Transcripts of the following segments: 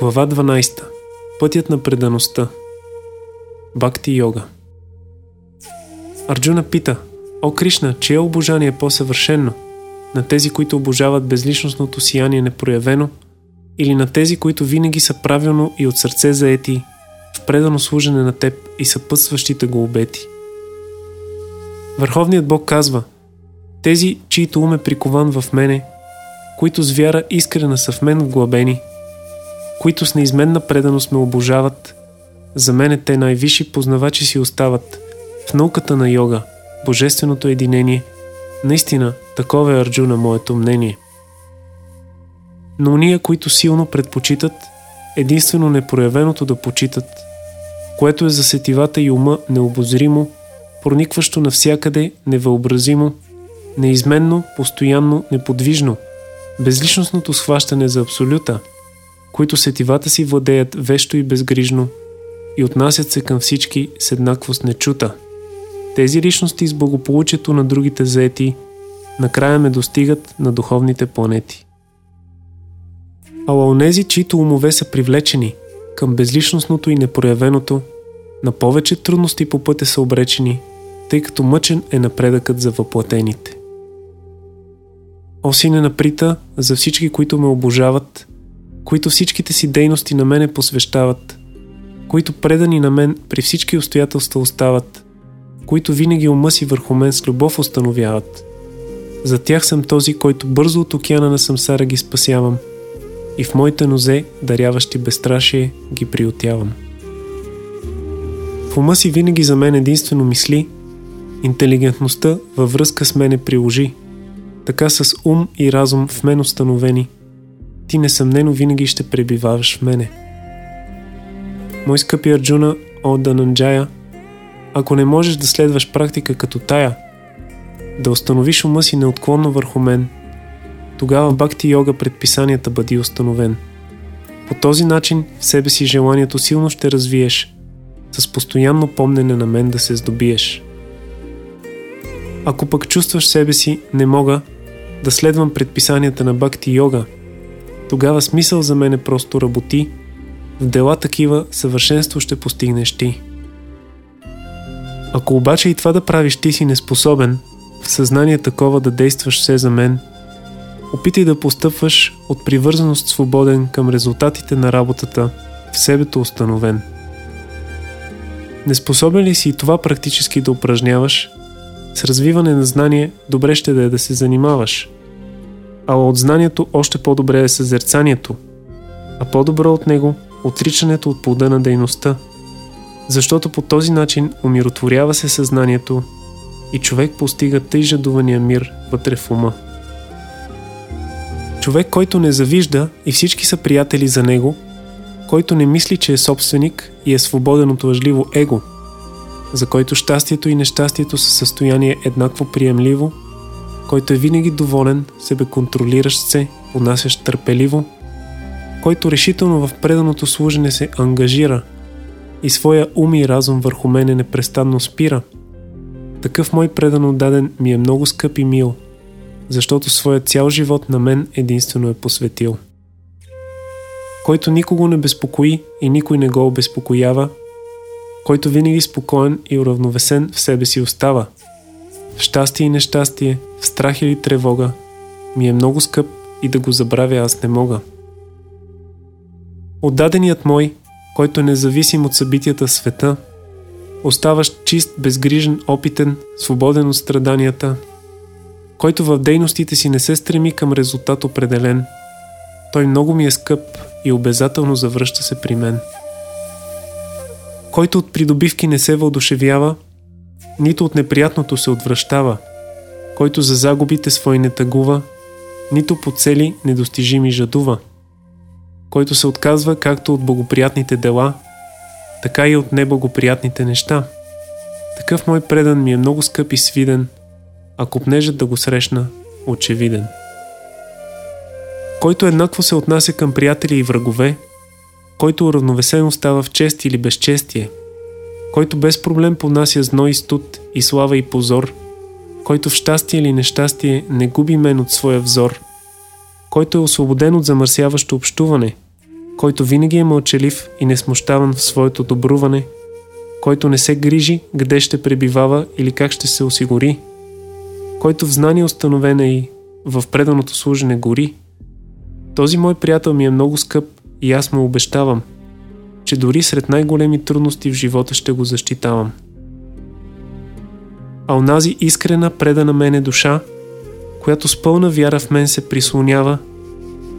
Глава 12. Пътят на предаността. Бакти йога. Арджуна пита, О Кришна, чие обожание е по-съвършено? На тези, които обожават безличностното сияние непроявено, или на тези, които винаги са правилно и от сърце заети в предано служене на теб и съпътстващите го обети? Върховният Бог казва, тези, чието ум е прикован в мене, които с вяра искрена са в мен вглъбени – които с неизменна преданост ме обожават, за мене те най-висши познавачи си остават в науката на йога, божественото единение. Наистина, такова е Арджуна моето мнение. Но уния, които силно предпочитат, единствено непроявеното да почитат, което е за сетивата и ума необозримо, проникващо навсякъде, невъобразимо, неизменно, постоянно, неподвижно, безличностното схващане за абсолюта – които сетивата си владеят вещо и безгрижно и отнасят се към всички с еднаквост нечута. Тези личности с благополучието на другите заети накрая ме достигат на духовните планети. Ала онези, чието умове са привлечени към безличностното и непроявеното, на повече трудности по пътя са обречени, тъй като мъчен е напредъкът за въплатените. О, сине на Прита, за всички, които ме обожават, които всичките си дейности на мене посвещават, които предани на мен при всички обстоятелства остават, които винаги ума си върху мен с любов установяват. За тях съм този, който бързо от океана на самсара ги спасявам и в моите нозе, даряващи безстрашие, ги приотявам. В ума си винаги за мен единствено мисли, интелигентността във връзка с мене приложи, така с ум и разум в мен установени – ти несъмнено винаги ще пребиваваш в мене. Мой скъпи Арджуна о Дананджая, ако не можеш да следваш практика като тая, да установиш ума си неотклонно върху мен, тогава бакти йога предписанията бъди установен. По този начин в себе си желанието силно ще развиеш, с постоянно помнене на мен да се здобиеш. Ако пък чувстваш себе си, не мога да следвам предписанията на бакти йога – тогава смисъл за мен е просто работи, в дела такива съвършенство ще постигнеш ти. Ако обаче и това да правиш ти си неспособен, в съзнание такова да действаш все за мен, опитай да постъпваш от привързаност свободен към резултатите на работата, в себето установен. Неспособен ли си и това практически да упражняваш, с развиване на знание добре ще да е да се занимаваш – а от знанието още по-добре е съзерцанието, а по-добро от него отричането от плода на дейността, защото по този начин умиротворява се съзнанието и човек постига тъй жадувания мир вътре в ума. Човек, който не завижда и всички са приятели за него, който не мисли, че е собственик и е свободен от лъжливо его, за който щастието и нещастието са състояние еднакво приемливо – който е винаги доволен, себеконтролиращ се, понасящ търпеливо, който решително в преданото служене се ангажира и своя ум и разум върху мене непрестанно спира. Такъв мой предано даден ми е много скъп и мил, защото своя цял живот на мен единствено е посветил. Който никого не безпокои и никой не го обезпокоява, който винаги спокоен и уравновесен в себе си остава – в щастие и нещастие, в страх или тревога, ми е много скъп и да го забравя аз не мога. Отдаденият мой, който е независим от събитията в света, оставащ чист, безгрижен, опитен, свободен от страданията, който в дейностите си не се стреми към резултат определен, той много ми е скъп и обязателно завръща се при мен. Който от придобивки не се въодушевява, нито от неприятното се отвръщава, който за загубите свои не тъгува, нито по цели недостижими жадува, който се отказва както от благоприятните дела, така и от неблагоприятните неща. Такъв мой предан ми е много скъп и свиден, а купнежът да го срещна очевиден. Който еднакво се отнася към приятели и врагове, който уравновесено става в чест или безчестие – който без проблем понася зной и студ и слава и позор, който в щастие или нещастие не губи мен от своя взор, който е освободен от замърсяващо общуване, който винаги е мълчалив и несмущаван в своето добруване, който не се грижи къде ще пребивава или как ще се осигури, който в знание установена и в преданото служене гори. Този мой приятел ми е много скъп и аз му обещавам, че дори сред най-големи трудности в живота ще го защитавам. А онази искрена предана мене душа, която с пълна вяра в мен се прислонява,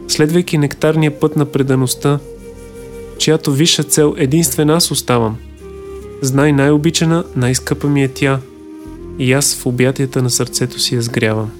следвайки нектарния път на предаността, чиято висша цел единствен аз оставам. Знай най-обичана, най-скъпа ми е тя, и аз в обятията на сърцето си я сгрявам.